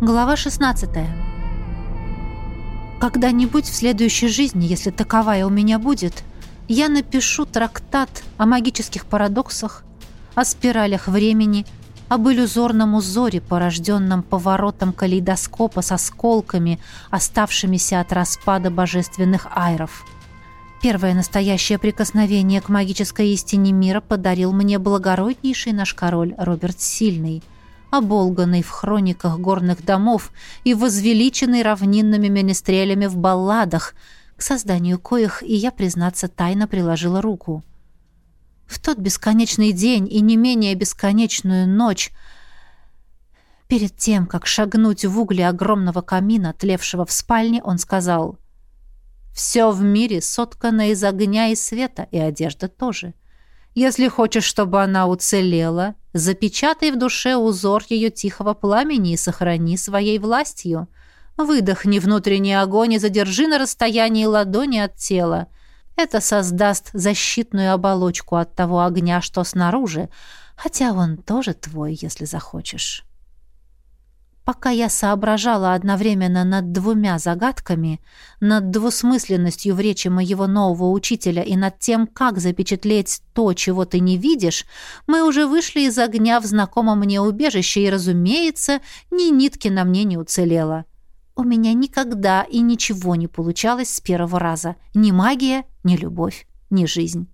Глава 16. Когда-нибудь в следующей жизни, если таковая у меня будет, я напишу трактат о магических парадоксах, о спиралях времени, об иллюзорном узоре, порожденном поворотом калейдоскопа с осколками, оставшимися от распада божественных айров. Первое настоящее прикосновение к магической истине мира подарил мне благороднейший наш король Роберт Сильный – оболганный в хрониках горных домов и возвеличенный равнинными менестрелями в балладах, к созданию коих и я, признаться, тайно приложила руку. В тот бесконечный день и не менее бесконечную ночь, перед тем, как шагнуть в угли огромного камина, тлевшего в спальне, он сказал «Все в мире соткано из огня и света, и одежда тоже». Если хочешь, чтобы она уцелела, запечатай в душе узор ее тихого пламени и сохрани своей властью. Выдохни внутренний огонь и задержи на расстоянии ладони от тела. Это создаст защитную оболочку от того огня, что снаружи, хотя он тоже твой, если захочешь. Пока я соображала одновременно над двумя загадками, над двусмысленностью в речи моего нового учителя и над тем, как запечатлеть то, чего ты не видишь, мы уже вышли из огня в знакомом мне убежище, и, разумеется, ни нитки на мне не уцелело. У меня никогда и ничего не получалось с первого раза. Ни магия, ни любовь, ни жизнь.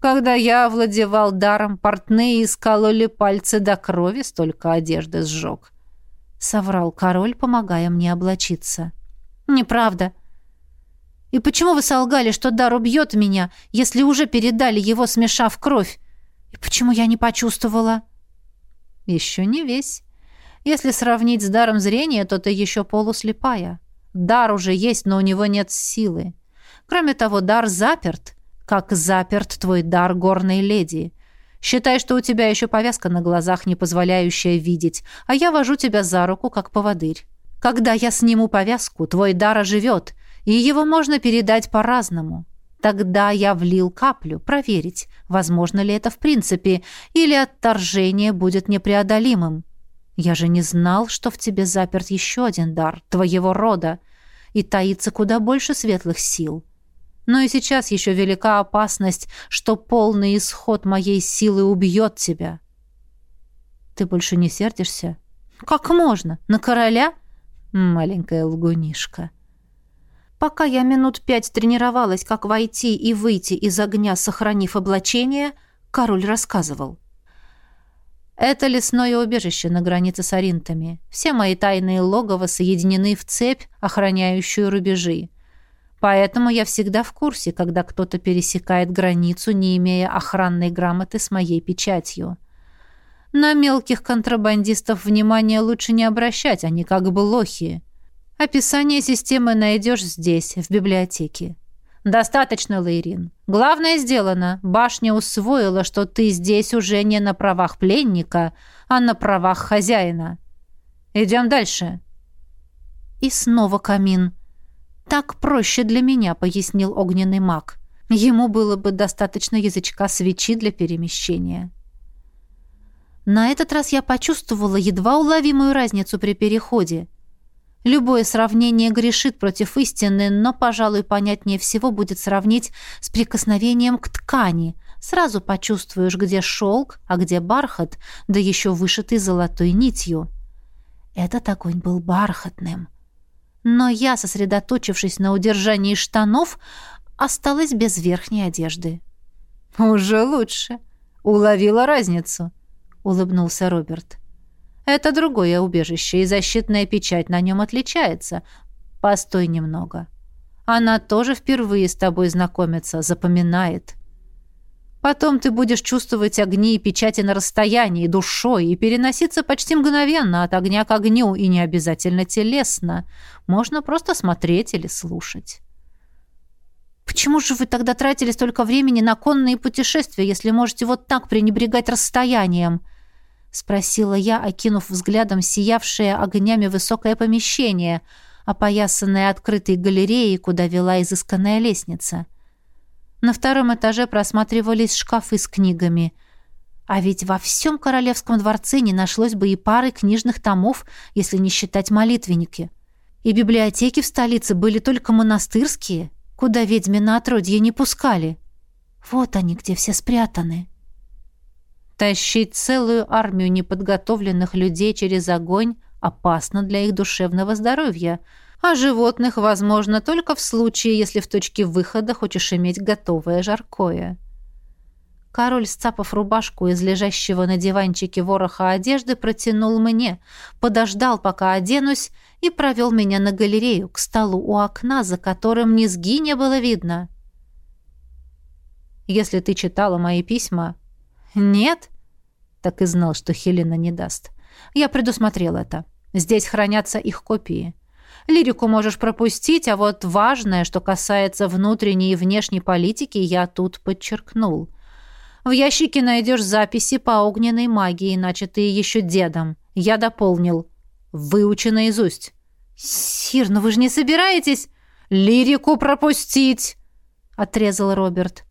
Когда я овладевал даром, портные искололи пальцы до крови, столько одежды сжег. Соврал король, помогая мне облачиться. Неправда. И почему вы солгали, что дар убьет меня, если уже передали его, смешав кровь? И почему я не почувствовала? Еще не весь. Если сравнить с даром зрения, то ты еще полуслепая. Дар уже есть, но у него нет силы. Кроме того, дар заперт — как заперт твой дар горной леди. Считай, что у тебя еще повязка на глазах, не позволяющая видеть, а я вожу тебя за руку, как поводырь. Когда я сниму повязку, твой дар оживет, и его можно передать по-разному. Тогда я влил каплю, проверить, возможно ли это в принципе, или отторжение будет непреодолимым. Я же не знал, что в тебе заперт еще один дар, твоего рода, и таится куда больше светлых сил. Но и сейчас еще велика опасность, что полный исход моей силы убьет тебя. Ты больше не сердишься? Как можно? На короля? Маленькая лгунишка. Пока я минут пять тренировалась, как войти и выйти из огня, сохранив облачение, король рассказывал. Это лесное убежище на границе с Аринтами. Все мои тайные логово соединены в цепь, охраняющую рубежи. Поэтому я всегда в курсе, когда кто-то пересекает границу, не имея охранной грамоты с моей печатью. На мелких контрабандистов внимания лучше не обращать, они как бы лохи. Описание системы найдешь здесь, в библиотеке. Достаточно, Лейрин. Главное сделано. Башня усвоила, что ты здесь уже не на правах пленника, а на правах хозяина. Идем дальше. И снова камин. «Так проще для меня», — пояснил огненный маг. «Ему было бы достаточно язычка свечи для перемещения». На этот раз я почувствовала едва уловимую разницу при переходе. Любое сравнение грешит против истины, но, пожалуй, понятнее всего будет сравнить с прикосновением к ткани. Сразу почувствуешь, где шелк, а где бархат, да еще вышитый золотой нитью. Этот огонь был бархатным — но я, сосредоточившись на удержании штанов, осталась без верхней одежды. «Уже лучше. Уловила разницу», — улыбнулся Роберт. «Это другое убежище, и защитная печать на нем отличается. Постой немного. Она тоже впервые с тобой знакомится, запоминает. Потом ты будешь чувствовать огни и печати на расстоянии, душой, и переноситься почти мгновенно от огня к огню, и не обязательно телесно. Можно просто смотреть или слушать. «Почему же вы тогда тратили столько времени на конные путешествия, если можете вот так пренебрегать расстоянием?» — спросила я, окинув взглядом сиявшее огнями высокое помещение, опоясанное открытой галереей, куда вела изысканная лестница. — на втором этаже просматривались шкафы с книгами. А ведь во всем королевском дворце не нашлось бы и пары книжных томов, если не считать молитвенники. И библиотеки в столице были только монастырские, куда ведьмина отродье не пускали. Вот они, где все спрятаны. Тащить целую армию неподготовленных людей через огонь опасно для их душевного здоровья, а животных возможно только в случае, если в точке выхода хочешь иметь готовое жаркое. Король, сцапав рубашку из лежащего на диванчике вороха одежды, протянул мне, подождал, пока оденусь, и провел меня на галерею, к столу у окна, за которым низги не было видно. «Если ты читала мои письма...» «Нет?» Так и знал, что Хелена не даст. «Я предусмотрел это. Здесь хранятся их копии. Лирику можешь пропустить, а вот важное, что касается внутренней и внешней политики, я тут подчеркнул». В ящике найдешь записи по огненной магии, начатые еще дедом. Я дополнил. Выучи наизусть. «Сир, ну вы же не собираетесь?» «Лирику пропустить!» — отрезал Роберт.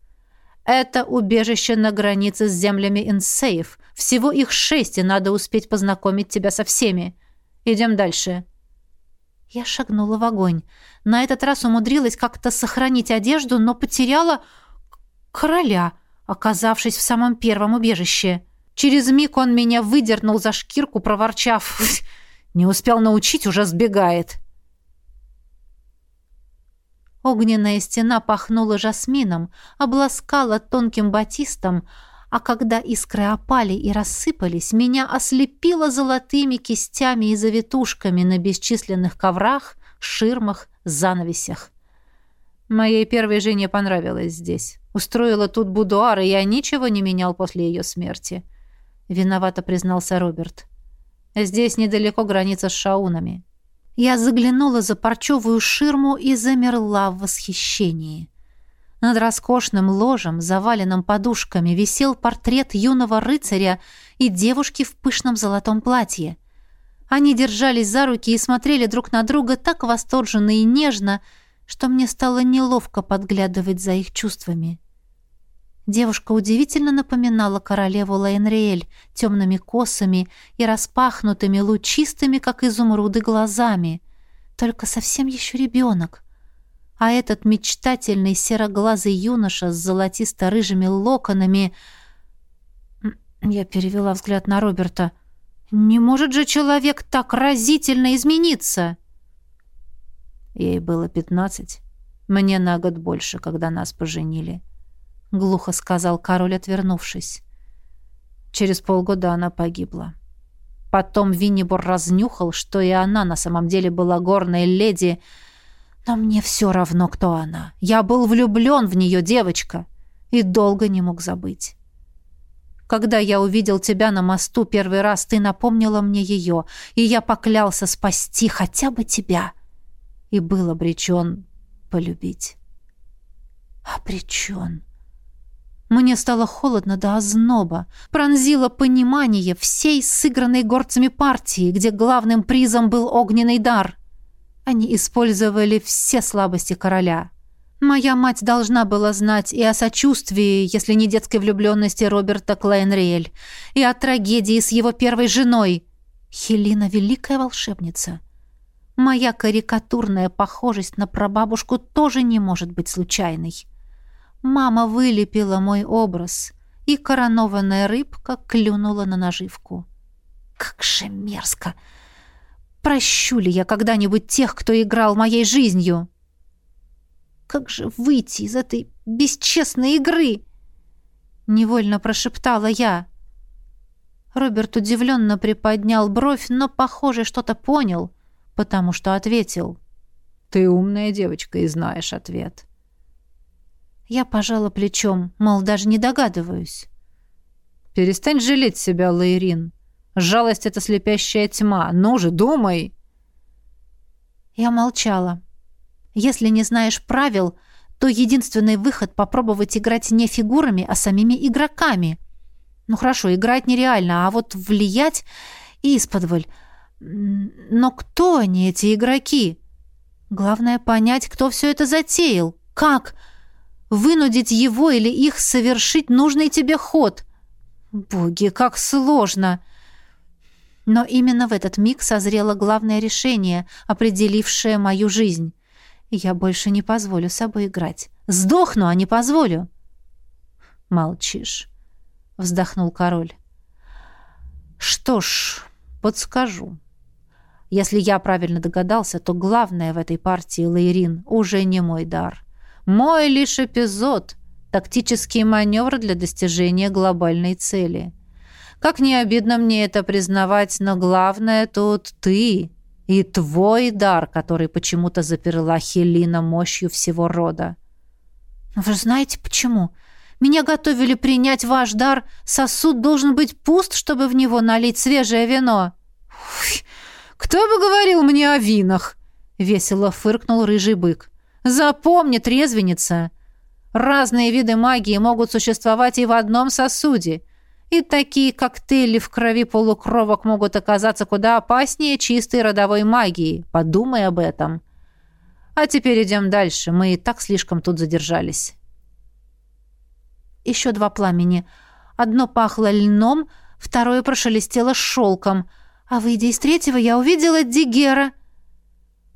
«Это убежище на границе с землями Инсейв. Всего их шесть, и надо успеть познакомить тебя со всеми. Идем дальше». Я шагнула в огонь. На этот раз умудрилась как-то сохранить одежду, но потеряла короля — оказавшись в самом первом убежище. Через миг он меня выдернул за шкирку, проворчав. «Не успел научить, уже сбегает». Огненная стена пахнула жасмином, обласкала тонким батистом, а когда искры опали и рассыпались, меня ослепило золотыми кистями и завитушками на бесчисленных коврах, ширмах, занавесях. Моей первой жене понравилось здесь. Устроила тут будуар, и я ничего не менял после ее смерти. Виновато признался Роберт. Здесь недалеко граница с шаунами. Я заглянула за парчевую ширму и замерла в восхищении. Над роскошным ложем, заваленным подушками, висел портрет юного рыцаря и девушки в пышном золотом платье. Они держались за руки и смотрели друг на друга так восторженно и нежно, что мне стало неловко подглядывать за их чувствами. Девушка удивительно напоминала королеву Лейнриэль темными косами и распахнутыми, лучистыми, как изумруды, глазами. Только совсем еще ребенок. А этот мечтательный сероглазый юноша с золотисто-рыжими локонами... Я перевела взгляд на Роберта. «Не может же человек так разительно измениться!» Ей было пятнадцать. Мне на год больше, когда нас поженили. Глухо сказал король, отвернувшись. Через полгода она погибла. Потом Виннибор разнюхал, что и она на самом деле была горной леди. Но мне все равно, кто она. Я был влюблен в нее, девочка, и долго не мог забыть. Когда я увидел тебя на мосту первый раз, ты напомнила мне ее, и я поклялся спасти хотя бы тебя и был обречен полюбить. Обречен. Мне стало холодно до озноба, пронзило понимание всей сыгранной горцами партии, где главным призом был огненный дар. Они использовали все слабости короля. Моя мать должна была знать и о сочувствии, если не детской влюбленности Роберта Клейнриэль, и о трагедии с его первой женой. Хелина — великая волшебница. Моя карикатурная похожесть на прабабушку тоже не может быть случайной. Мама вылепила мой образ, и коронованная рыбка клюнула на наживку. Как же мерзко! Прощу ли я когда-нибудь тех, кто играл моей жизнью? Как же выйти из этой бесчестной игры? Невольно прошептала я. Роберт удивленно приподнял бровь, но, похоже, что-то понял — потому что ответил. «Ты умная девочка и знаешь ответ». Я пожала плечом, мол, даже не догадываюсь. «Перестань жалеть себя, Лаирин. Жалость — это слепящая тьма. Ну же, думай!» Я молчала. «Если не знаешь правил, то единственный выход — попробовать играть не фигурами, а самими игроками. Ну хорошо, играть нереально, а вот влиять исподволь но кто они, эти игроки? Главное понять, кто все это затеял. Как? Вынудить его или их совершить нужный тебе ход. Боги, как сложно! Но именно в этот миг созрело главное решение, определившее мою жизнь. Я больше не позволю собой играть. Сдохну, а не позволю. Молчишь, вздохнул король. Что ж, подскажу. Если я правильно догадался, то главное в этой партии, Лейрин, уже не мой дар. Мой лишь эпизод, тактический маневр для достижения глобальной цели. Как не обидно мне это признавать, но главное тут ты и твой дар, который почему-то заперла Хелина мощью всего рода. Вы знаете почему? Меня готовили принять ваш дар. Сосуд должен быть пуст, чтобы в него налить свежее вино. Ой, кто бы говорил мне о винах? Весело фыркнул рыжий бык. Запомни, трезвенница, разные виды магии могут существовать и в одном сосуде. И такие коктейли в крови полукровок могут оказаться куда опаснее чистой родовой магии. Подумай об этом. А теперь идем дальше. Мы и так слишком тут задержались. Еще два пламени. Одно пахло льном, второе прошелестело шелком. А выйдя из третьего, я увидела Дигера.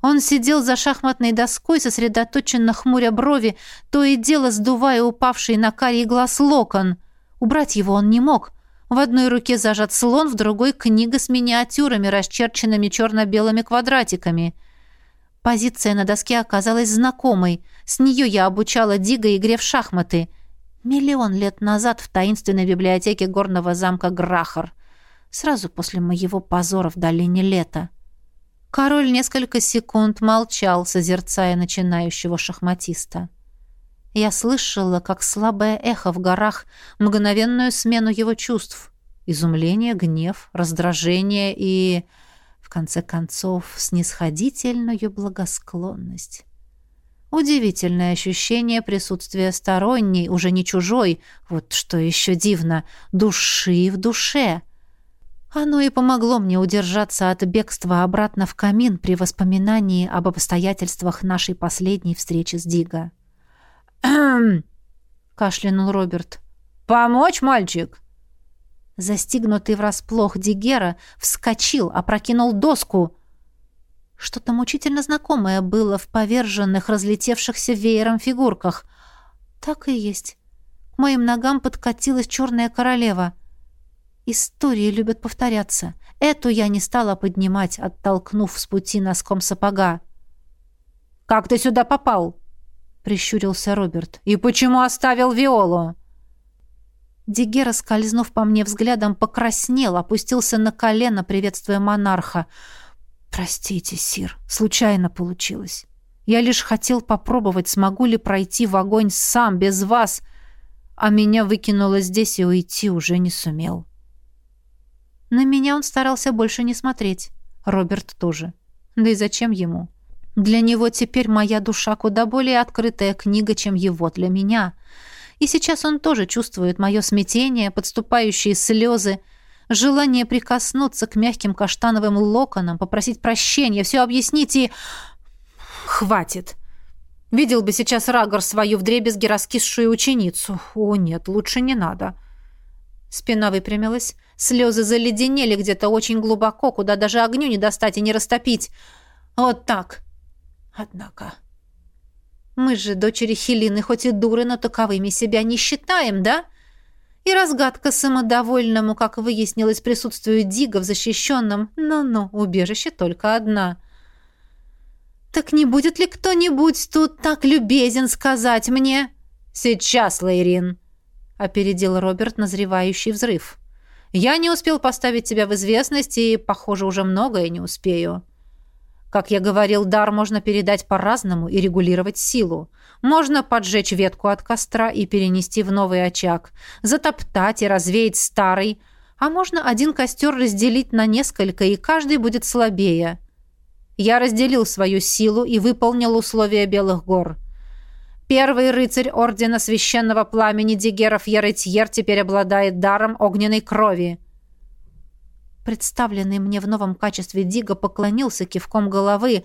Он сидел за шахматной доской, сосредоточенно хмуря брови, то и дело сдувая упавший на карий глаз локон. Убрать его он не мог. В одной руке зажат слон, в другой — книга с миниатюрами, расчерченными черно-белыми квадратиками. Позиция на доске оказалась знакомой. С нее я обучала Дига игре в шахматы. Миллион лет назад в таинственной библиотеке горного замка Грахар. Сразу после моего позора в долине лета. Король несколько секунд молчал, созерцая начинающего шахматиста. Я слышала, как слабое эхо в горах, мгновенную смену его чувств. Изумление, гнев, раздражение и, в конце концов, снисходительную благосклонность. Удивительное ощущение присутствия сторонней, уже не чужой, вот что еще дивно, души в душе — оно и помогло мне удержаться от бегства обратно в камин при воспоминании об обстоятельствах нашей последней встречи с Диго. Кашлянул Роберт. «Помочь, мальчик?» Застигнутый врасплох Дигера вскочил, опрокинул доску. Что-то мучительно знакомое было в поверженных, разлетевшихся веером фигурках. Так и есть. К моим ногам подкатилась черная королева — Истории любят повторяться. Эту я не стала поднимать, оттолкнув с пути носком сапога. «Как ты сюда попал?» — прищурился Роберт. «И почему оставил Виолу?» Дигера, скользнув по мне взглядом, покраснел, опустился на колено, приветствуя монарха. «Простите, Сир, случайно получилось. Я лишь хотел попробовать, смогу ли пройти в огонь сам, без вас, а меня выкинуло здесь и уйти уже не сумел». На меня он старался больше не смотреть. Роберт тоже. Да и зачем ему? Для него теперь моя душа куда более открытая книга, чем его для меня. И сейчас он тоже чувствует мое смятение, подступающие слезы, желание прикоснуться к мягким каштановым локонам, попросить прощения, все объяснить и... Хватит. Видел бы сейчас Рагор свою вдребезги раскисшую ученицу. О, нет, лучше не надо. Спина выпрямилась, Слезы заледенели где-то очень глубоко, куда даже огню не достать и не растопить. Вот так. Однако... Мы же, дочери Хелины, хоть и дуры, но таковыми себя не считаем, да? И разгадка самодовольному, как выяснилось, присутствию Дига в защищенном, ну-ну, убежище только одна. Так не будет ли кто-нибудь тут так любезен сказать мне? Сейчас, Лейрин, опередил Роберт назревающий взрыв. Я не успел поставить тебя в известность и, похоже, уже многое не успею. Как я говорил, дар можно передать по-разному и регулировать силу. Можно поджечь ветку от костра и перенести в новый очаг, затоптать и развеять старый, а можно один костер разделить на несколько, и каждый будет слабее. Я разделил свою силу и выполнил условия Белых гор. Первый рыцарь Ордена Священного Пламени Дигеров Яретьер теперь обладает даром огненной крови. Представленный мне в новом качестве Дига поклонился кивком головы,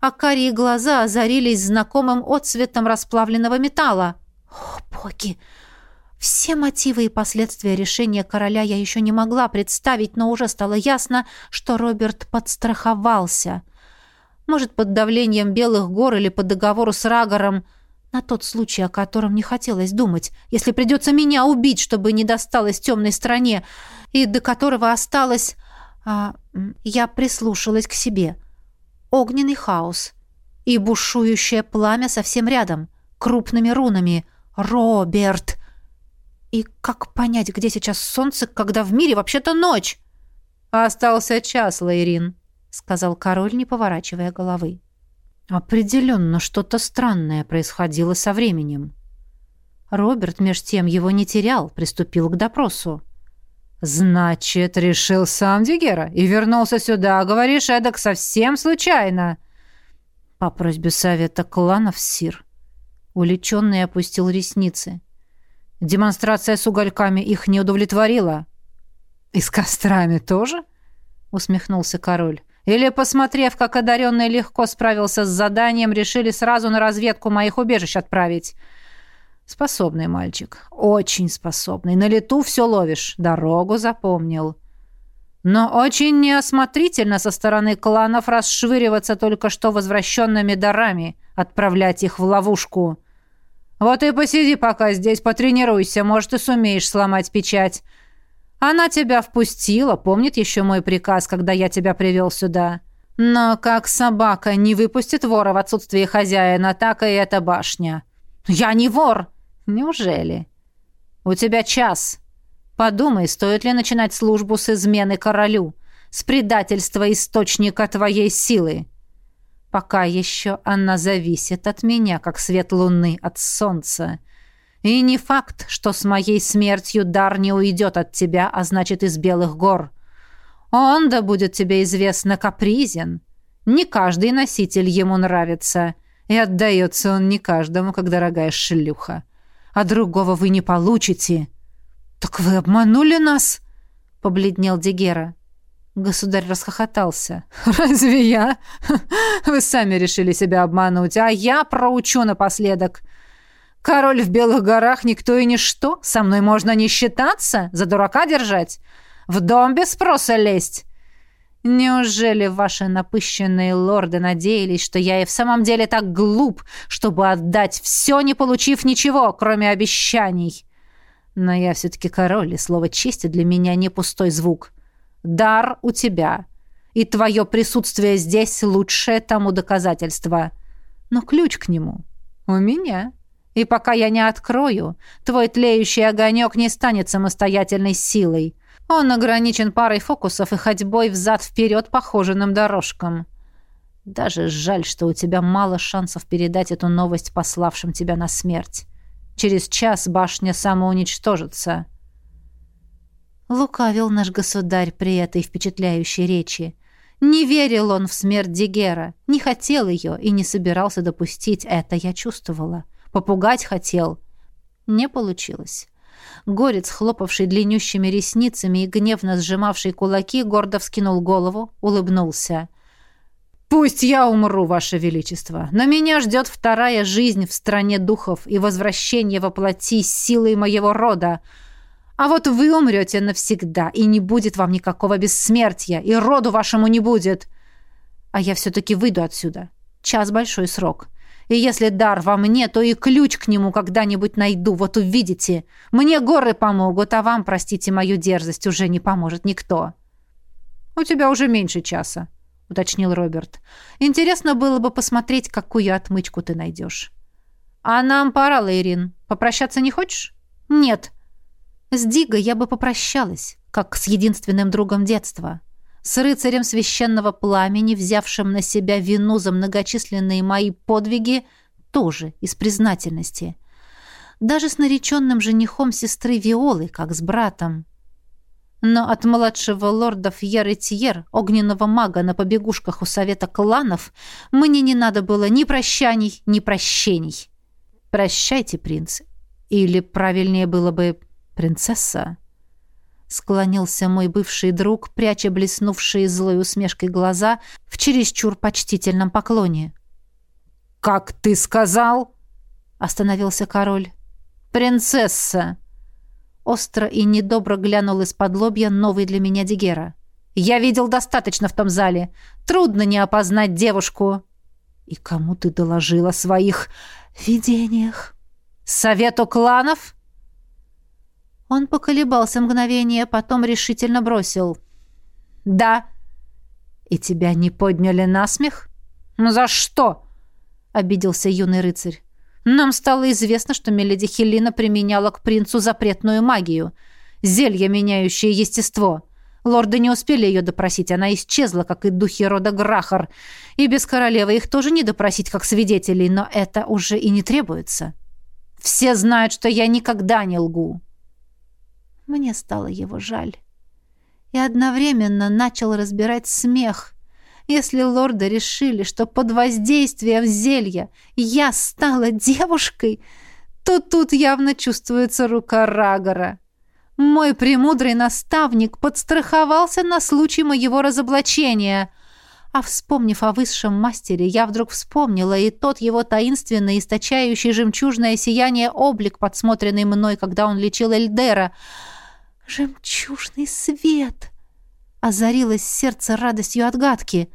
а карие глаза озарились знакомым отцветом расплавленного металла. «О, боги! Все мотивы и последствия решения короля я еще не могла представить, но уже стало ясно, что Роберт подстраховался. Может, под давлением Белых гор или по договору с Рагором, на тот случай, о котором не хотелось думать, если придется меня убить, чтобы не досталось темной стране, и до которого осталось... А, я прислушалась к себе. Огненный хаос и бушующее пламя совсем рядом, крупными рунами. «Роберт!» И как понять, где сейчас солнце, когда в мире вообще-то ночь? Остался час, Лайрин, сказал король, не поворачивая головы. Определенно, что-то странное происходило со временем. Роберт, меж тем, его не терял, приступил к допросу. «Значит, решил сам Дигера и вернулся сюда, говоришь, эдак совсем случайно?» По просьбе совета кланов Сир. Уличенный опустил ресницы. Демонстрация с угольками их не удовлетворила. «И с кострами тоже?» — усмехнулся король. «Или, посмотрев, как одаренный легко справился с заданием, решили сразу на разведку моих убежищ отправить?» «Способный мальчик. Очень способный. На лету все ловишь. Дорогу запомнил». Но очень неосмотрительно со стороны кланов расшвыриваться только что возвращенными дарами, отправлять их в ловушку. Вот и посиди пока здесь, потренируйся, может, и сумеешь сломать печать. Она тебя впустила, помнит еще мой приказ, когда я тебя привел сюда. Но как собака не выпустит вора в отсутствие хозяина, так и эта башня. Я не вор! Неужели? У тебя час. Подумай, стоит ли начинать службу с измены королю, с предательства источника твоей силы. Пока еще она зависит от меня, как свет луны от солнца. И не факт, что с моей смертью дар не уйдет от тебя, а значит, из белых гор. Он, да будет тебе известно, капризен. Не каждый носитель ему нравится, и отдается он не каждому, как дорогая шлюха. А другого вы не получите. «Так вы обманули нас?» — побледнел Дегера. Государь расхохотался. «Разве я? Вы сами решили себя обмануть, а я проучу напоследок. Король в Белых горах никто и ничто. Со мной можно не считаться, за дурака держать, в дом без спроса лезть. Неужели ваши напыщенные лорды надеялись, что я и в самом деле так глуп, чтобы отдать все, не получив ничего, кроме обещаний? Но я все-таки король, и слово чести для меня не пустой звук». Дар у тебя. И твое присутствие здесь лучшее тому доказательство. Но ключ к нему у меня. И пока я не открою, твой тлеющий огонек не станет самостоятельной силой. Он ограничен парой фокусов и ходьбой взад-вперед по хоженым дорожкам. Даже жаль, что у тебя мало шансов передать эту новость пославшим тебя на смерть. Через час башня самоуничтожится. Лукавил наш государь при этой впечатляющей речи. Не верил он в смерть Дигера, не хотел ее и не собирался допустить это, я чувствовала. Попугать хотел. Не получилось. Горец, хлопавший длиннющими ресницами и гневно сжимавший кулаки, гордо вскинул голову, улыбнулся. «Пусть я умру, Ваше Величество, но меня ждет вторая жизнь в стране духов и возвращение воплоти силой моего рода. А вот вы умрете навсегда, и не будет вам никакого бессмертия, и роду вашему не будет. А я все-таки выйду отсюда. Час большой срок. И если дар во мне, то и ключ к нему когда-нибудь найду, вот увидите. Мне горы помогут, а вам, простите мою дерзость, уже не поможет никто». «У тебя уже меньше часа», — уточнил Роберт. «Интересно было бы посмотреть, какую отмычку ты найдешь». «А нам пора, Лейрин. Попрощаться не хочешь?» «Нет», с Дигой я бы попрощалась, как с единственным другом детства. С рыцарем священного пламени, взявшим на себя вину за многочисленные мои подвиги, тоже из признательности. Даже с нареченным женихом сестры Виолы, как с братом. Но от младшего лорда Фьер Тьер, огненного мага на побегушках у совета кланов, мне не надо было ни прощаний, ни прощений. Прощайте, принц. Или правильнее было бы «Принцесса?» Склонился мой бывший друг, пряча блеснувшие злой усмешкой глаза в чересчур почтительном поклоне. «Как ты сказал?» — остановился король. «Принцесса!» Остро и недобро глянул из-под лобья новый для меня Дигера. «Я видел достаточно в том зале. Трудно не опознать девушку». «И кому ты доложил о своих видениях?» «Совету кланов?» Он поколебался мгновение, потом решительно бросил. «Да». «И тебя не подняли на смех?» «Ну за что?» — обиделся юный рыцарь. Нам стало известно, что Меледи Хелина применяла к принцу запретную магию. Зелье, меняющее естество. Лорды не успели ее допросить, она исчезла, как и духи рода Грахар. И без королевы их тоже не допросить, как свидетелей, но это уже и не требуется. Все знают, что я никогда не лгу. Мне стало его жаль. И одновременно начал разбирать смех, если лорды решили, что под воздействием зелья я стала девушкой, то тут явно чувствуется рука Рагора. Мой премудрый наставник подстраховался на случай моего разоблачения. А вспомнив о высшем мастере, я вдруг вспомнила и тот его таинственный, источающий жемчужное сияние облик, подсмотренный мной, когда он лечил Эльдера. «Жемчужный свет!» Озарилось сердце радостью отгадки.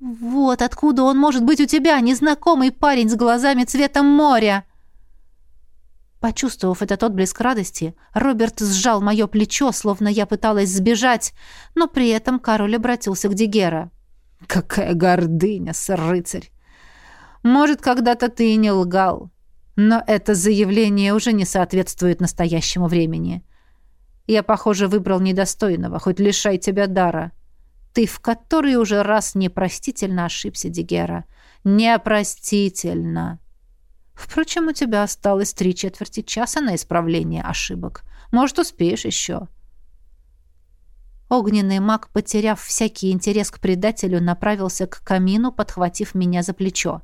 «Вот откуда он может быть у тебя, незнакомый парень с глазами цвета моря!» Почувствовав этот отблеск радости, Роберт сжал мое плечо, словно я пыталась сбежать, но при этом король обратился к Дигера. «Какая гордыня, сэр-рыцарь! Может, когда-то ты и не лгал, но это заявление уже не соответствует настоящему времени. Я, похоже, выбрал недостойного, хоть лишай тебя дара. Ты в который уже раз непростительно ошибся, Дигера. Непростительно. Впрочем, у тебя осталось три четверти часа на исправление ошибок. Может, успеешь еще. Огненный маг, потеряв всякий интерес к предателю, направился к камину, подхватив меня за плечо.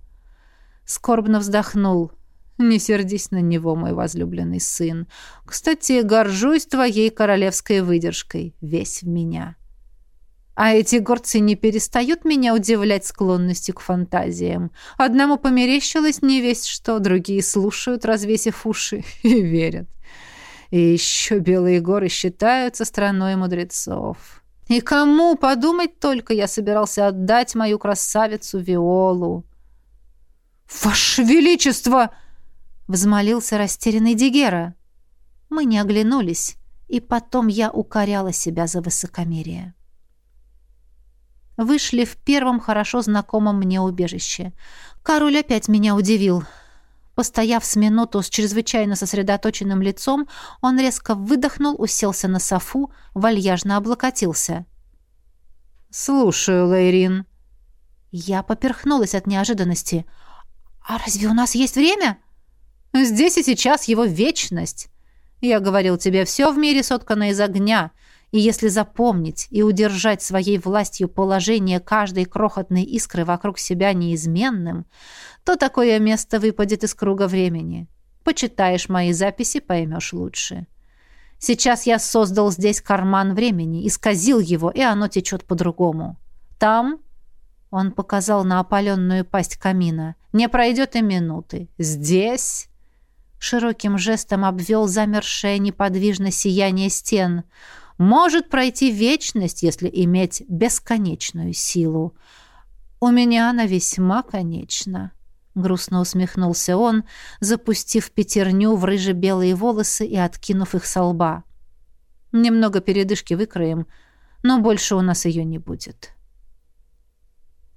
Скорбно вздохнул. Не сердись на него, мой возлюбленный сын. Кстати, горжусь твоей королевской выдержкой. Весь в меня. А эти горцы не перестают меня удивлять склонностью к фантазиям. Одному померещилось не весть что, другие слушают, развесив уши, и верят. И еще белые горы считаются страной мудрецов. И кому, подумать только, я собирался отдать мою красавицу Виолу. «Ваше Величество!» Взмолился растерянный Дигера. Мы не оглянулись, и потом я укоряла себя за высокомерие. Вышли в первом хорошо знакомом мне убежище. Король опять меня удивил. Постояв с минуту с чрезвычайно сосредоточенным лицом, он резко выдохнул, уселся на софу, вальяжно облокотился. «Слушаю, Лейрин». Я поперхнулась от неожиданности. «А разве у нас есть время?» Здесь и сейчас его вечность. Я говорил тебе, все в мире соткано из огня, и если запомнить и удержать своей властью положение каждой крохотной искры вокруг себя неизменным, то такое место выпадет из круга времени. Почитаешь мои записи, поймешь лучше. Сейчас я создал здесь карман времени, исказил его, и оно течет по-другому. Там, он показал на опаленную пасть камина, не пройдет и минуты. Здесь широким жестом обвел замершее неподвижно сияние стен. «Может пройти вечность, если иметь бесконечную силу. У меня она весьма конечна». Грустно усмехнулся он, запустив пятерню в рыже-белые волосы и откинув их со лба. «Немного передышки выкроем, но больше у нас ее не будет».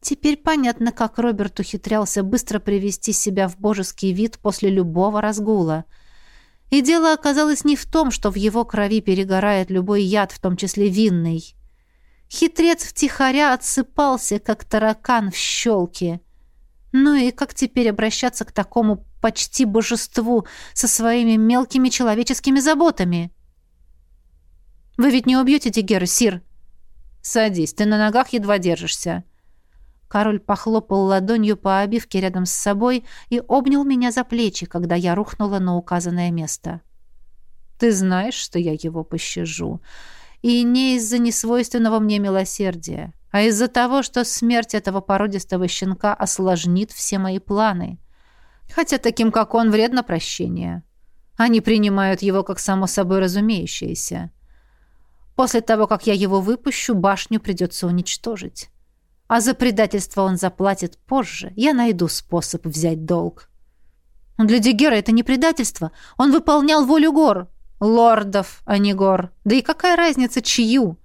Теперь понятно, как Роберт ухитрялся быстро привести себя в божеский вид после любого разгула. И дело оказалось не в том, что в его крови перегорает любой яд, в том числе винный. Хитрец втихаря отсыпался, как таракан в щелке. Ну и как теперь обращаться к такому почти божеству со своими мелкими человеческими заботами? «Вы ведь не убьете Тигера, Сир?» «Садись, ты на ногах едва держишься». Король похлопал ладонью по обивке рядом с собой и обнял меня за плечи, когда я рухнула на указанное место. «Ты знаешь, что я его пощажу. И не из-за несвойственного мне милосердия, а из-за того, что смерть этого породистого щенка осложнит все мои планы. Хотя таким, как он, вредно прощение. Они принимают его как само собой разумеющееся. После того, как я его выпущу, башню придется уничтожить. А за предательство он заплатит позже. Я найду способ взять долг. Для Дигера это не предательство. Он выполнял волю гор. Лордов, а не гор. Да и какая разница, чью?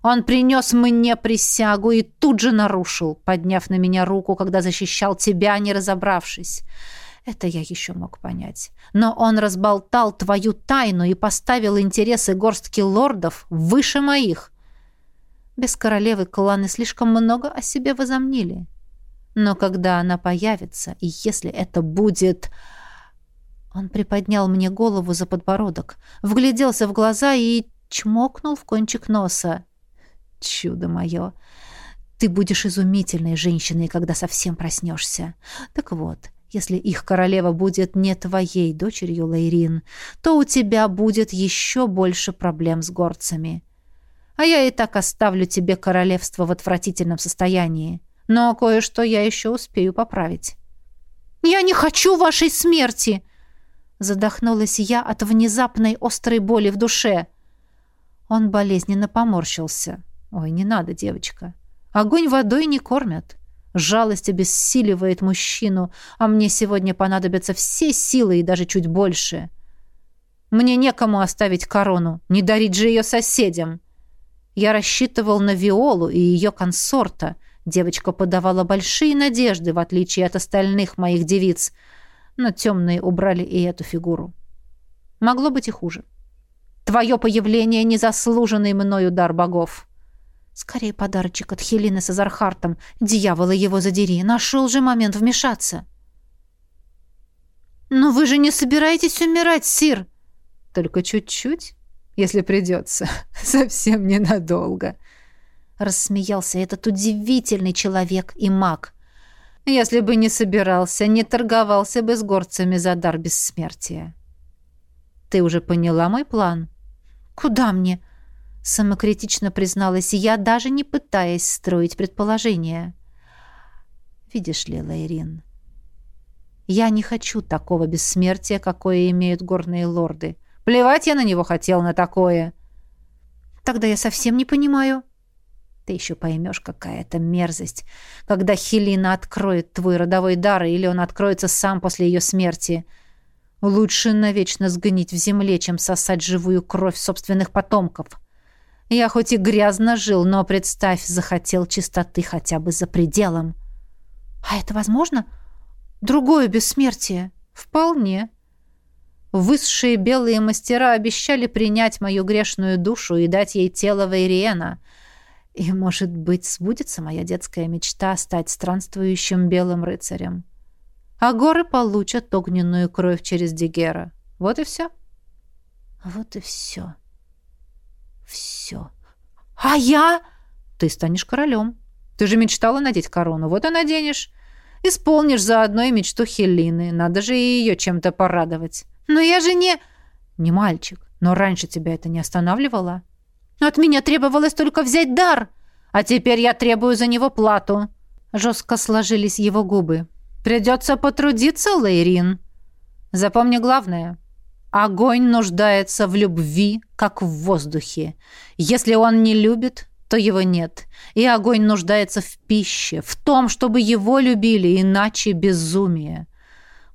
Он принес мне присягу и тут же нарушил, подняв на меня руку, когда защищал тебя, не разобравшись. Это я еще мог понять. Но он разболтал твою тайну и поставил интересы горстки лордов выше моих. Без королевы кланы слишком много о себе возомнили. Но когда она появится, и если это будет... Он приподнял мне голову за подбородок, вгляделся в глаза и чмокнул в кончик носа. Чудо мое! Ты будешь изумительной женщиной, когда совсем проснешься. Так вот, если их королева будет не твоей дочерью, Лейрин, то у тебя будет еще больше проблем с горцами. А я и так оставлю тебе королевство в отвратительном состоянии. Но кое-что я еще успею поправить. «Я не хочу вашей смерти!» Задохнулась я от внезапной острой боли в душе. Он болезненно поморщился. «Ой, не надо, девочка. Огонь водой не кормят. Жалость обессиливает мужчину, а мне сегодня понадобятся все силы и даже чуть больше. Мне некому оставить корону, не дарить же ее соседям. Я рассчитывал на Виолу и ее консорта. Девочка подавала большие надежды, в отличие от остальных моих девиц, но темные убрали и эту фигуру. Могло быть и хуже. Твое появление — незаслуженный мною дар богов. Скорее подарочек от Хелины с Азархартом. Дьявола его задери. Нашел же момент вмешаться. «Но вы же не собираетесь умирать, Сир!» «Только чуть-чуть, если придется. Совсем ненадолго!» Рассмеялся этот удивительный человек и маг. «Если бы не собирался, не торговался бы с горцами за дар бессмертия». «Ты уже поняла мой план?» «Куда мне?» Самокритично призналась я, даже не пытаясь строить предположения. «Видишь ли, Лайрин, я не хочу такого бессмертия, какое имеют горные лорды. Плевать я на него хотел, на такое». «Тогда я совсем не понимаю». Ты еще поймешь, какая это мерзость, когда Хелина откроет твой родовой дар, или он откроется сам после ее смерти. Лучше навечно сгнить в земле, чем сосать живую кровь собственных потомков. Я хоть и грязно жил, но, представь, захотел чистоты хотя бы за пределом. А это возможно? Другое бессмертие? Вполне. Высшие белые мастера обещали принять мою грешную душу и дать ей тело Вейриена. И, может быть, сбудется моя детская мечта стать странствующим белым рыцарем. А горы получат огненную кровь через Дигера. Вот и все. Вот и все все. А я? Ты станешь королем. Ты же мечтала надеть корону. Вот и наденешь. Исполнишь заодно и мечту Хелины. Надо же и ее чем-то порадовать. Но я же не... Не мальчик. Но раньше тебя это не останавливало. От меня требовалось только взять дар. А теперь я требую за него плату. Жестко сложились его губы. Придется потрудиться, Лейрин. Запомни главное. Огонь нуждается в любви, как в воздухе. Если он не любит, то его нет. И огонь нуждается в пище, в том, чтобы его любили, иначе безумие.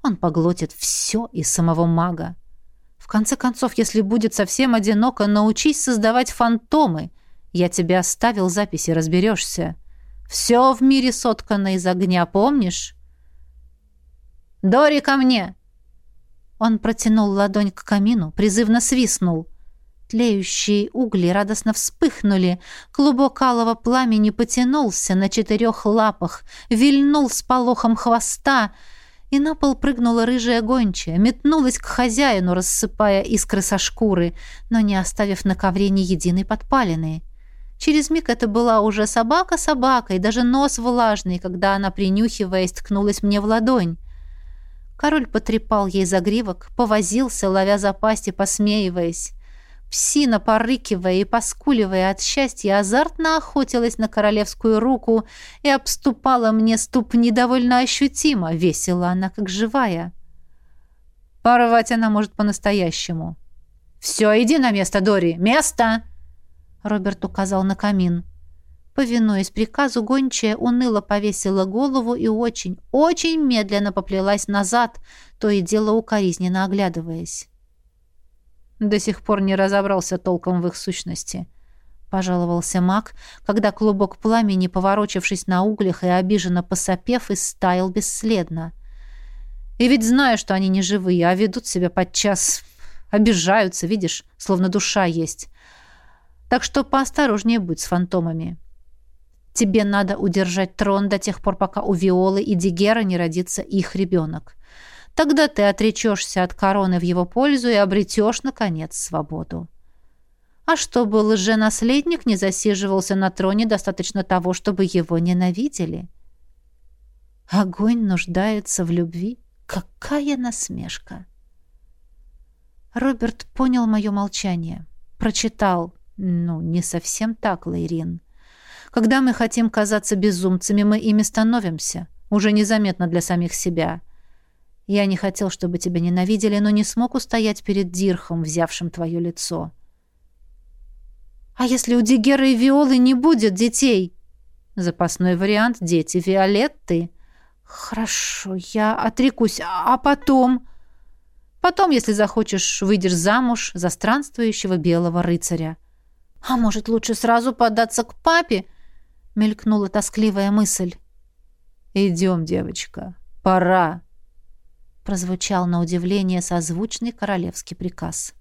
Он поглотит все и самого мага. В конце концов, если будет совсем одиноко, научись создавать фантомы. Я тебе оставил записи, разберешься. Все в мире соткано из огня, помнишь? «Дори, ко мне!» Он протянул ладонь к камину, призывно свистнул. Тлеющие угли радостно вспыхнули, клубок алого пламени потянулся на четырех лапах, вильнул с полохом хвоста, и на пол прыгнула рыжая гончая, метнулась к хозяину, рассыпая искры со шкуры, но не оставив на ковре ни единой подпалины. Через миг это была уже собака собакой, даже нос влажный, когда она, принюхиваясь, ткнулась мне в ладонь. Король потрепал ей загривок, повозился, ловя за пасть и посмеиваясь. Псина, порыкивая и поскуливая от счастья, азартно охотилась на королевскую руку и обступала мне ступни довольно ощутимо. Весила она, как живая. Порвать она может по-настоящему. «Все, иди на место, Дори! Место!» Роберт указал на камин. Повинуясь приказу, гончая уныло повесила голову и очень, очень медленно поплелась назад, то и дело укоризненно оглядываясь. До сих пор не разобрался толком в их сущности. Пожаловался маг, когда клубок пламени, поворочившись на углях и обиженно посопев, истаял бесследно. И ведь знаю, что они не живые, а ведут себя подчас... Обижаются, видишь, словно душа есть. Так что поосторожнее будь с фантомами. Тебе надо удержать трон до тех пор, пока у Виолы и Дигера не родится их ребенок. Тогда ты отречешься от короны в его пользу и обретешь, наконец, свободу. А чтобы лженаследник не засиживался на троне достаточно того, чтобы его ненавидели. Огонь нуждается в любви. Какая насмешка! Роберт понял мое молчание. Прочитал. Ну, не совсем так, Лейрин. Когда мы хотим казаться безумцами, мы ими становимся. Уже незаметно для самих себя. Я не хотел, чтобы тебя ненавидели, но не смог устоять перед Дирхом, взявшим твое лицо. А если у Дигера и Виолы не будет детей? Запасной вариант — дети Виолетты. Хорошо, я отрекусь. А потом... Потом, если захочешь, выйдешь замуж за странствующего белого рыцаря. А может, лучше сразу податься к папе? Мелькнула тоскливая мысль. «Идем, девочка, пора!» Прозвучал на удивление созвучный королевский приказ.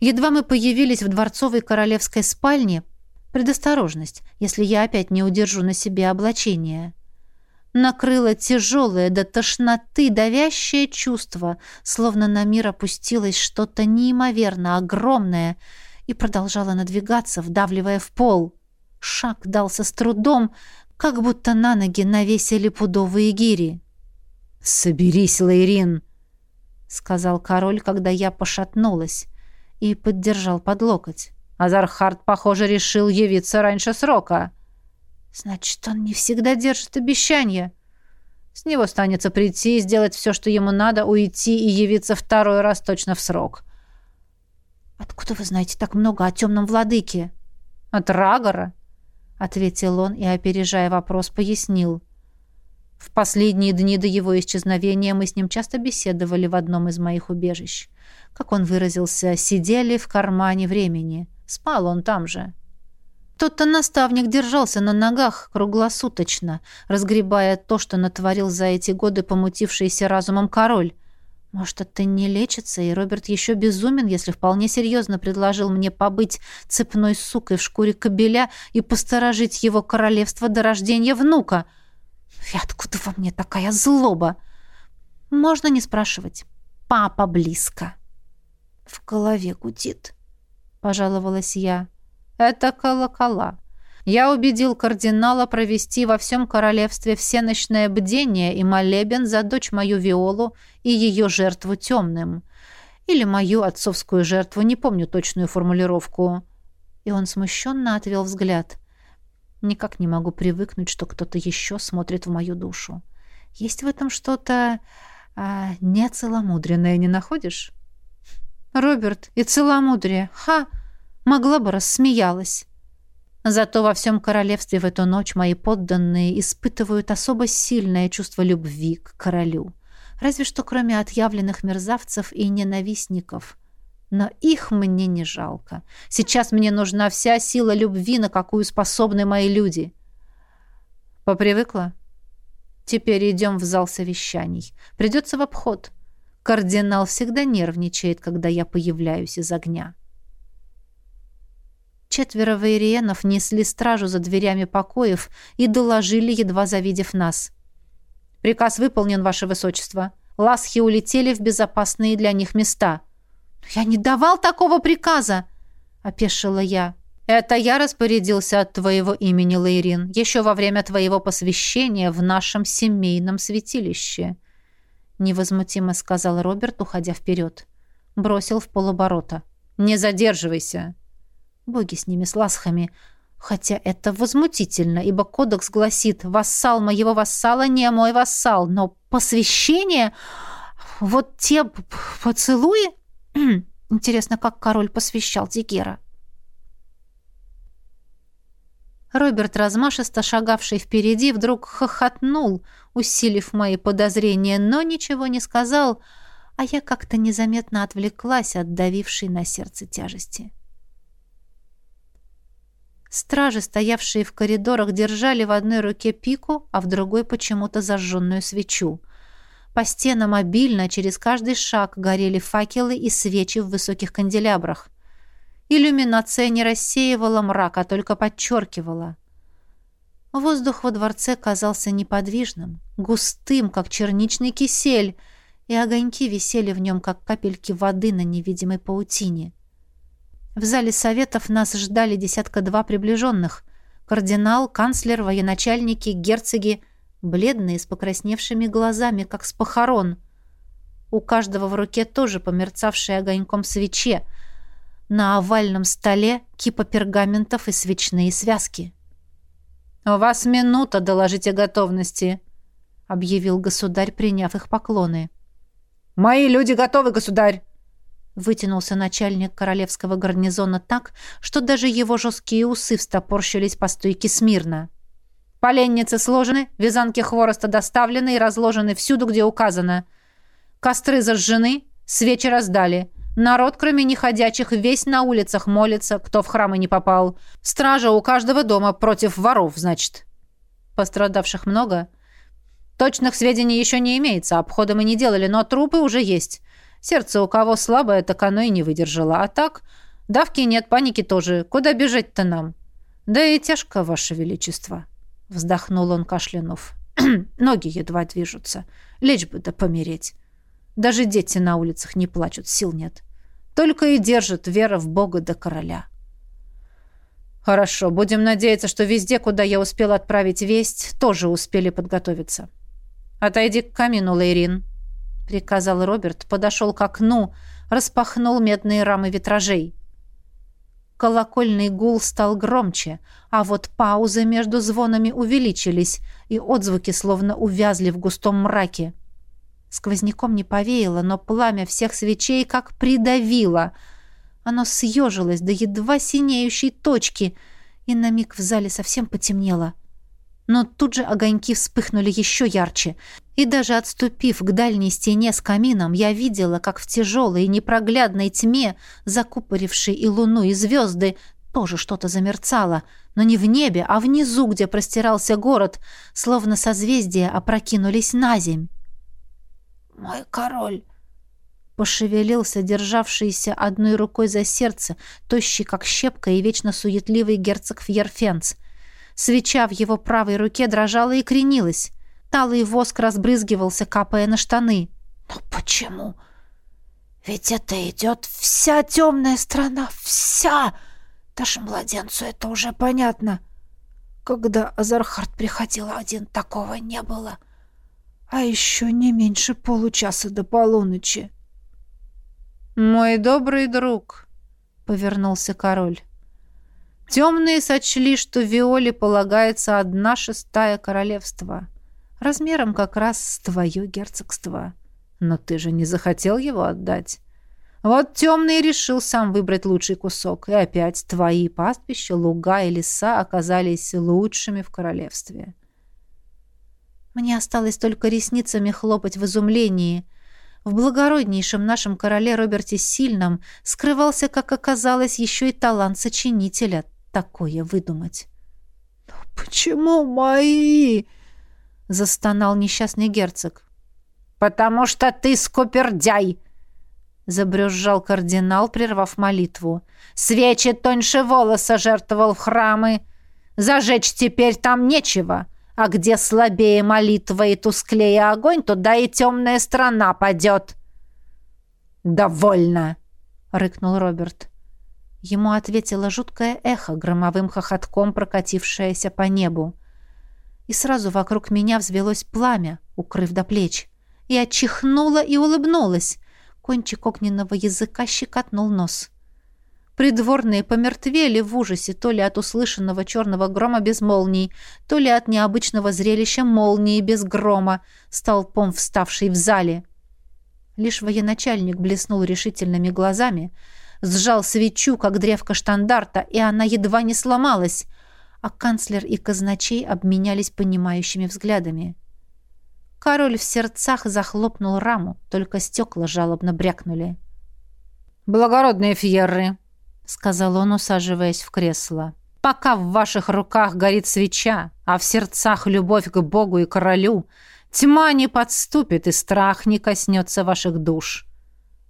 Едва мы появились в дворцовой королевской спальне, предосторожность, если я опять не удержу на себе облачение. Накрыло тяжелое до тошноты давящее чувство, словно на мир опустилось что-то неимоверно огромное — и продолжала надвигаться, вдавливая в пол. Шаг дался с трудом, как будто на ноги навесили пудовые гири. «Соберись, Лейрин!» — сказал король, когда я пошатнулась, и поддержал под локоть. Азархард, похоже, решил явиться раньше срока. «Значит, он не всегда держит обещания». С него станется прийти, сделать все, что ему надо, уйти и явиться второй раз точно в срок. «Откуда вы знаете так много о темном владыке?» «От Рагора», — ответил он и, опережая вопрос, пояснил. «В последние дни до его исчезновения мы с ним часто беседовали в одном из моих убежищ. Как он выразился, сидели в кармане времени. Спал он там же». Тот-то наставник держался на ногах круглосуточно, разгребая то, что натворил за эти годы помутившийся разумом король. Может, это не лечится, и Роберт еще безумен, если вполне серьезно предложил мне побыть цепной сукой в шкуре кобеля и посторожить его королевство до рождения внука. И откуда во мне такая злоба? Можно не спрашивать. Папа близко. В голове гудит, пожаловалась я. Это колокола. Я убедил кардинала провести во всем королевстве всеночное бдение и молебен за дочь мою Виолу и ее жертву темным. Или мою отцовскую жертву, не помню точную формулировку. И он смущенно отвел взгляд. Никак не могу привыкнуть, что кто-то еще смотрит в мою душу. Есть в этом что-то а, нецеломудренное, не находишь? Роберт, и целомудрие. Ха! Могла бы рассмеялась. Зато во всем королевстве в эту ночь мои подданные испытывают особо сильное чувство любви к королю. Разве что кроме отъявленных мерзавцев и ненавистников. Но их мне не жалко. Сейчас мне нужна вся сила любви, на какую способны мои люди. Попривыкла? Теперь идем в зал совещаний. Придется в обход. Кардинал всегда нервничает, когда я появляюсь из огня. Четверо вейриенов несли стражу за дверями покоев и доложили, едва завидев нас. «Приказ выполнен, ваше высочество. Ласхи улетели в безопасные для них места». «Я не давал такого приказа!» — опешила я. «Это я распорядился от твоего имени, Лейрин, еще во время твоего посвящения в нашем семейном святилище», — невозмутимо сказал Роберт, уходя вперед. Бросил в полоборота. «Не задерживайся!» Боги с ними, с ласхами. Хотя это возмутительно, ибо кодекс гласит «вассал моего вассала не мой вассал», но посвящение... Вот те поцелуи... Интересно, как король посвящал Дигера? Роберт, размашисто шагавший впереди, вдруг хохотнул, усилив мои подозрения, но ничего не сказал, а я как-то незаметно отвлеклась от давившей на сердце тяжести. Стражи, стоявшие в коридорах, держали в одной руке пику, а в другой почему-то зажженную свечу. По стенам обильно через каждый шаг горели факелы и свечи в высоких канделябрах. Иллюминация не рассеивала мрак, а только подчеркивала. Воздух во дворце казался неподвижным, густым, как черничный кисель, и огоньки висели в нем, как капельки воды на невидимой паутине. В зале советов нас ждали десятка-два приближенных. Кардинал, канцлер, военачальники, герцоги, бледные, с покрасневшими глазами, как с похорон. У каждого в руке тоже померцавшие огоньком свече. На овальном столе кипа пергаментов и свечные связки. «У вас минута доложить о готовности», — объявил государь, приняв их поклоны. «Мои люди готовы, государь!» Вытянулся начальник королевского гарнизона так, что даже его жесткие усы встопорщились по стойке смирно. Поленницы сложены, вязанки хвороста доставлены и разложены всюду, где указано. Костры зажжены, свечи раздали. Народ, кроме неходячих, весь на улицах молится, кто в храмы не попал. Стража у каждого дома против воров, значит. Пострадавших много? Точных сведений еще не имеется, обхода мы не делали, но трупы уже есть. Сердце у кого слабое, так оно и не выдержало. А так, давки нет, паники тоже. Куда бежать-то нам? Да и тяжко, ваше величество. Вздохнул он, кашлянув. Ноги едва движутся. Лечь бы да помереть. Даже дети на улицах не плачут, сил нет. Только и держит вера в Бога да короля. Хорошо, будем надеяться, что везде, куда я успел отправить весть, тоже успели подготовиться. Отойди к камину, Лейрин. — приказал Роберт, подошел к окну, распахнул медные рамы витражей. Колокольный гул стал громче, а вот паузы между звонами увеличились, и отзвуки словно увязли в густом мраке. Сквозняком не повеяло, но пламя всех свечей как придавило. Оно съежилось до едва синеющей точки, и на миг в зале совсем потемнело — но тут же огоньки вспыхнули еще ярче. И даже отступив к дальней стене с камином, я видела, как в тяжелой и непроглядной тьме, закупорившей и луну, и звезды, тоже что-то замерцало, но не в небе, а внизу, где простирался город, словно созвездия опрокинулись на земь. «Мой король!» Пошевелился, державшийся одной рукой за сердце, тощий, как щепка, и вечно суетливый герцог Фьерфенц — Свеча в его правой руке дрожала и кренилась. Талый воск разбрызгивался, капая на штаны. «Но почему? Ведь это идет вся темная страна, вся! Даже младенцу это уже понятно. Когда Азархард приходил один, такого не было. А еще не меньше получаса до полуночи». «Мой добрый друг», — повернулся король, — Темные сочли, что Виоле полагается одна шестая королевства, размером как раз с твое герцогство. Но ты же не захотел его отдать. Вот темный решил сам выбрать лучший кусок, и опять твои пастбища, луга и леса оказались лучшими в королевстве. Мне осталось только ресницами хлопать в изумлении. В благороднейшем нашем короле Роберте Сильном скрывался, как оказалось, еще и талант сочинителя, такое выдумать. «Но почему мои?» — застонал несчастный герцог. «Потому что ты скупердяй!» — забрюзжал кардинал, прервав молитву. «Свечи тоньше волоса жертвовал в храмы. Зажечь теперь там нечего. А где слабее молитва и тусклее огонь, туда и темная страна падет». «Довольно!» — рыкнул Роберт. Ему ответило жуткое эхо, громовым хохотком прокатившееся по небу. И сразу вокруг меня взвелось пламя, укрыв до плеч. Я чихнула и улыбнулась. Кончик огненного языка щекотнул нос. Придворные помертвели в ужасе то ли от услышанного черного грома без молний, то ли от необычного зрелища молнии без грома, столпом вставшей в зале. Лишь военачальник блеснул решительными глазами, сжал свечу, как древко штандарта, и она едва не сломалась, а канцлер и казначей обменялись понимающими взглядами. Король в сердцах захлопнул раму, только стекла жалобно брякнули. «Благородные фьерры!» — сказал он, усаживаясь в кресло. «Пока в ваших руках горит свеча, а в сердцах любовь к Богу и королю, тьма не подступит и страх не коснется ваших душ.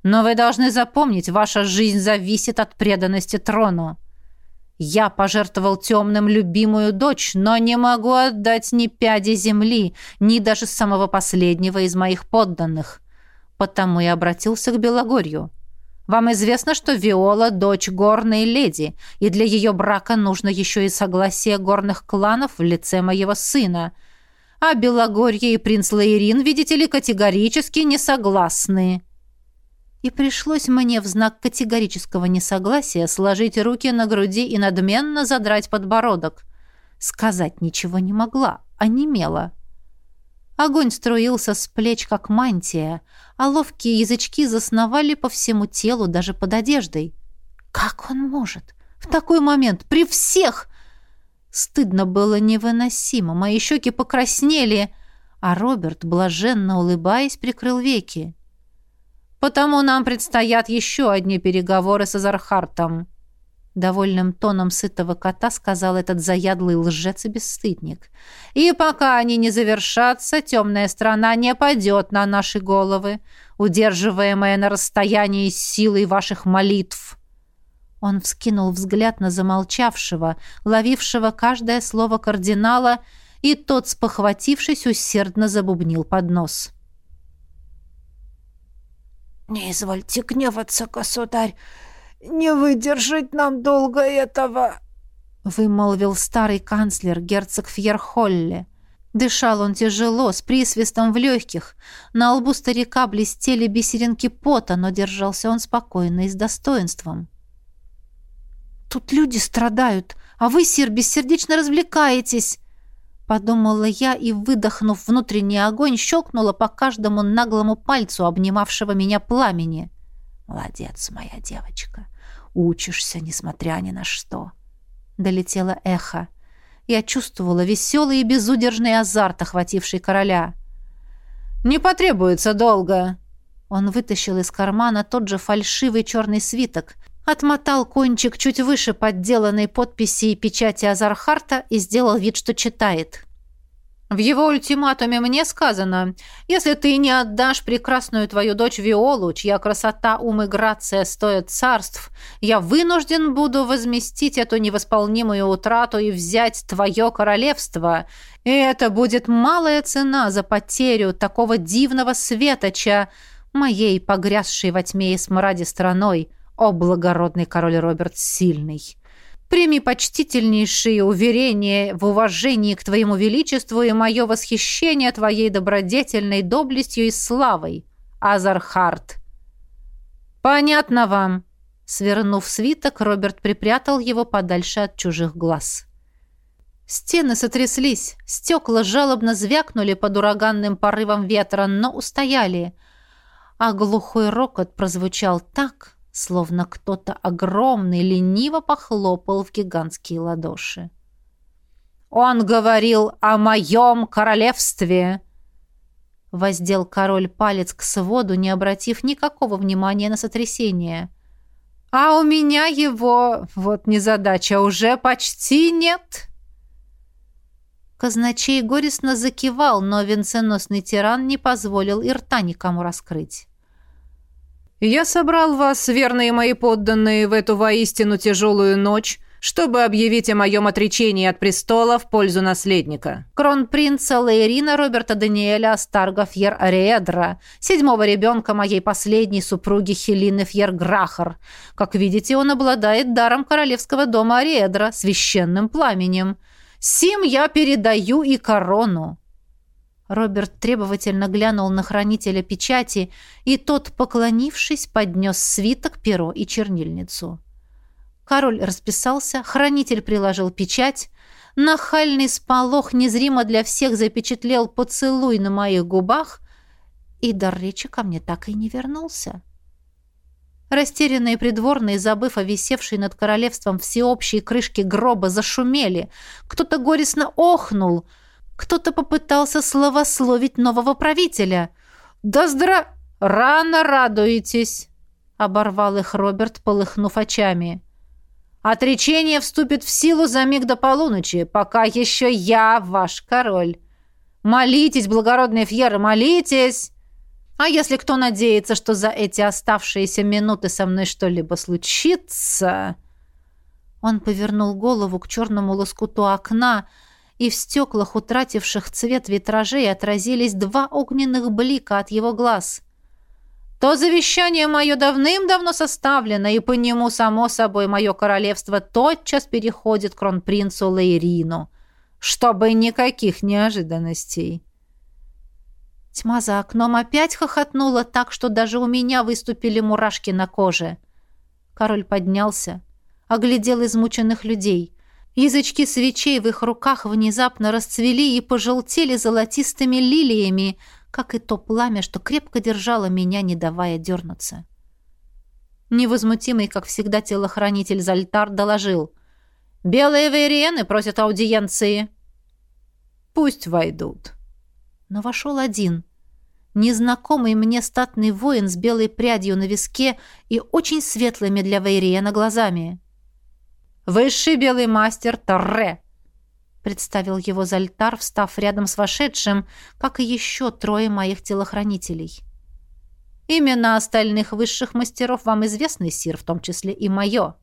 Но вы должны запомнить, ваша жизнь зависит от преданности трону. Я пожертвовал темным любимую дочь, но не могу отдать ни пяди земли, ни даже самого последнего из моих подданных. Потому я обратился к Белогорью. Вам известно, что Виола – дочь горной леди, и для ее брака нужно еще и согласие горных кланов в лице моего сына. А Белогорье и принц Лаирин, видите ли, категорически не согласны. И пришлось мне в знак категорического несогласия сложить руки на груди и надменно задрать подбородок. Сказать ничего не могла, а немела. Огонь струился с плеч, как мантия, а ловкие язычки засновали по всему телу, даже под одеждой. Как он может? В такой момент, при всех! Стыдно было невыносимо, мои щеки покраснели, а Роберт, блаженно улыбаясь, прикрыл веки. «Потому нам предстоят еще одни переговоры с Азархартом», Довольным тоном сытого кота сказал этот заядлый лжец и бесстыдник. «И пока они не завершатся, темная страна не падет на наши головы, удерживаемая на расстоянии силой ваших молитв». Он вскинул взгляд на замолчавшего, ловившего каждое слово кардинала, и тот, спохватившись, усердно забубнил под нос. «Не извольте гневаться, государь, не выдержать нам долго этого!» вымолвил старый канцлер, герцог Фьерхолле. Дышал он тяжело, с присвистом в легких. На лбу старика блестели бисеринки пота, но держался он спокойно и с достоинством. «Тут люди страдают, а вы, сир, бессердечно развлекаетесь!» Подумала я и, выдохнув внутренний огонь, щелкнула по каждому наглому пальцу, обнимавшего меня пламени. «Молодец, моя девочка! Учишься, несмотря ни на что!» Долетело эхо. Я чувствовала веселый и безудержный азарт, охвативший короля. «Не потребуется долго!» Он вытащил из кармана тот же фальшивый черный свиток, отмотал кончик чуть выше подделанной подписи и печати Азархарта и сделал вид, что читает. В его ультиматуме мне сказано, если ты не отдашь прекрасную твою дочь Виолу, чья красота, ум и грация стоят царств, я вынужден буду возместить эту невосполнимую утрату и взять твое королевство. И это будет малая цена за потерю такого дивного светоча, моей погрязшей во тьме и смраде страной, о благородный король Роберт Сильный». Прими почтительнейшие уверения в уважении к твоему величеству и мое восхищение твоей добродетельной доблестью и славой, Азархард. Понятно вам. Свернув свиток, Роберт припрятал его подальше от чужих глаз. Стены сотряслись, стекла жалобно звякнули под ураганным порывом ветра, но устояли, а глухой рокот прозвучал так, словно кто-то огромный лениво похлопал в гигантские ладоши. «Он говорил о моем королевстве!» Воздел король палец к своду, не обратив никакого внимания на сотрясение. «А у меня его, вот незадача, уже почти нет!» Казначей горестно закивал, но венценосный тиран не позволил и рта никому раскрыть. Я собрал вас, верные мои подданные, в эту воистину тяжелую ночь, чтобы объявить о моем отречении от престола в пользу наследника. Кронпринца Лейрина Роберта Даниэля Астарга Фьер Ариэдра, седьмого ребенка моей последней супруги Хелины Фьер Грахар. Как видите, он обладает даром королевского дома Ариэдра, священным пламенем. Сим я передаю и корону. Роберт требовательно глянул на хранителя печати, и тот, поклонившись, поднес свиток, перо и чернильницу. Король расписался, хранитель приложил печать, нахальный сполох незримо для всех запечатлел поцелуй на моих губах, и дар речи ко мне так и не вернулся. Растерянные придворные, забыв о висевшей над королевством всеобщей крышке гроба, зашумели. Кто-то горестно охнул, кто-то попытался словословить нового правителя. «Да здра... Рано радуетесь!» — оборвал их Роберт, полыхнув очами. Отречение вступит в силу за миг до полуночи, пока еще я ваш король. Молитесь, благородные фьеры, молитесь! А если кто надеется, что за эти оставшиеся минуты со мной что-либо случится...» Он повернул голову к черному лоскуту окна, и в стеклах, утративших цвет витражей, отразились два огненных блика от его глаз то завещание мое давным-давно составлено, и по нему, само собой, мое королевство тотчас переходит к кронпринцу Лейрину, чтобы никаких неожиданностей. Тьма за окном опять хохотнула так, что даже у меня выступили мурашки на коже. Король поднялся, оглядел измученных людей. Язычки свечей в их руках внезапно расцвели и пожелтели золотистыми лилиями, как и то пламя, что крепко держало меня, не давая дернуться. Невозмутимый, как всегда, телохранитель Зальтар доложил. «Белые вейриены просят аудиенции». «Пусть войдут». Но вошел один. Незнакомый мне статный воин с белой прядью на виске и очень светлыми для вейриена глазами. «Высший белый мастер Торре», представил его Зальтар, встав рядом с вошедшим, как и еще трое моих телохранителей. Имена остальных высших мастеров вам известны, сир, в том числе и мое.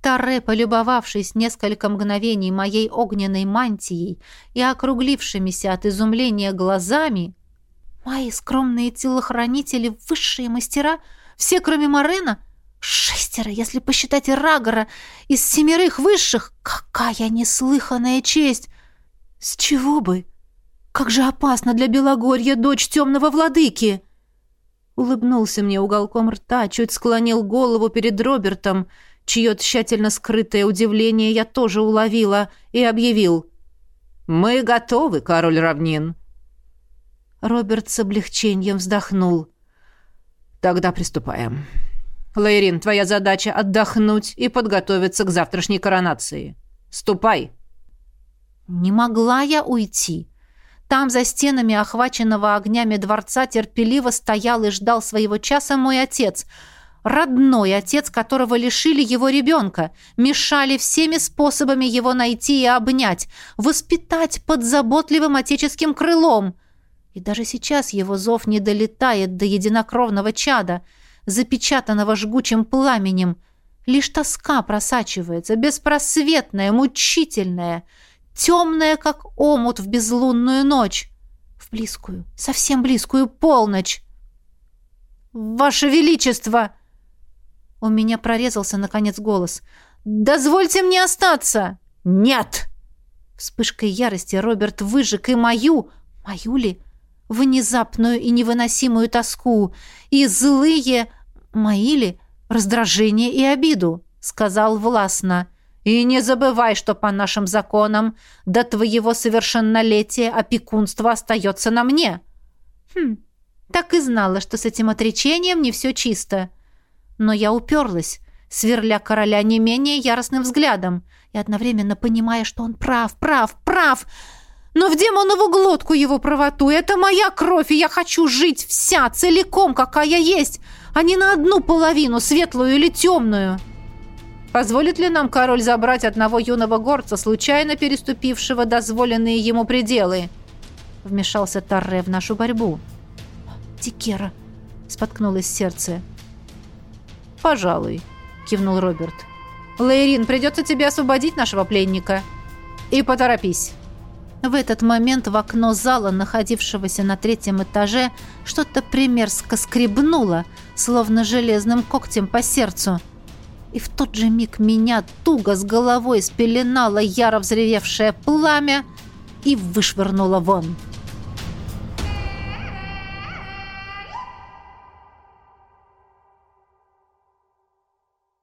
Таре, полюбовавшись несколько мгновений моей огненной мантией и округлившимися от изумления глазами, «Мои скромные телохранители, высшие мастера, все, кроме Марена, — Шестеро, если посчитать Рагора, из семерых высших. Какая неслыханная честь! С чего бы? Как же опасно для Белогорья дочь темного владыки!» Улыбнулся мне уголком рта, чуть склонил голову перед Робертом, чье тщательно скрытое удивление я тоже уловила, и объявил. «Мы готовы, король равнин!» Роберт с облегчением вздохнул. «Тогда приступаем». Лейрин, твоя задача отдохнуть и подготовиться к завтрашней коронации. Ступай. Не могла я уйти. Там за стенами охваченного огнями дворца терпеливо стоял и ждал своего часа мой отец, родной отец, которого лишили его ребенка, мешали всеми способами его найти и обнять, воспитать под заботливым отеческим крылом. И даже сейчас его зов не долетает до единокровного чада — запечатанного жгучим пламенем. Лишь тоска просачивается, беспросветная, мучительная, темная, как омут в безлунную ночь, в близкую, совсем близкую полночь. «Ваше Величество!» У меня прорезался, наконец, голос. «Дозвольте мне остаться!» «Нет!» Вспышкой ярости Роберт выжег и мою, мою ли, внезапную и невыносимую тоску, и злые, мои ли, раздражение и обиду, сказал властно. И не забывай, что по нашим законам до твоего совершеннолетия опекунство остается на мне. Хм, так и знала, что с этим отречением не все чисто. Но я уперлась, сверля короля не менее яростным взглядом и одновременно понимая, что он прав, прав, прав, но в демонову глотку его правоту. Это моя кровь, и я хочу жить вся, целиком, какая есть, а не на одну половину, светлую или темную. Позволит ли нам король забрать одного юного горца, случайно переступившего дозволенные ему пределы? Вмешался Тарре в нашу борьбу. «Тикера!» — споткнулось сердце. «Пожалуй», — кивнул Роберт. «Лейрин, придется тебе освободить нашего пленника. И поторопись». В этот момент в окно зала, находившегося на третьем этаже, что-то примерзко скребнуло, словно железным когтем по сердцу. И в тот же миг меня туго с головой спеленало яро взревевшее пламя и вышвырнуло вон.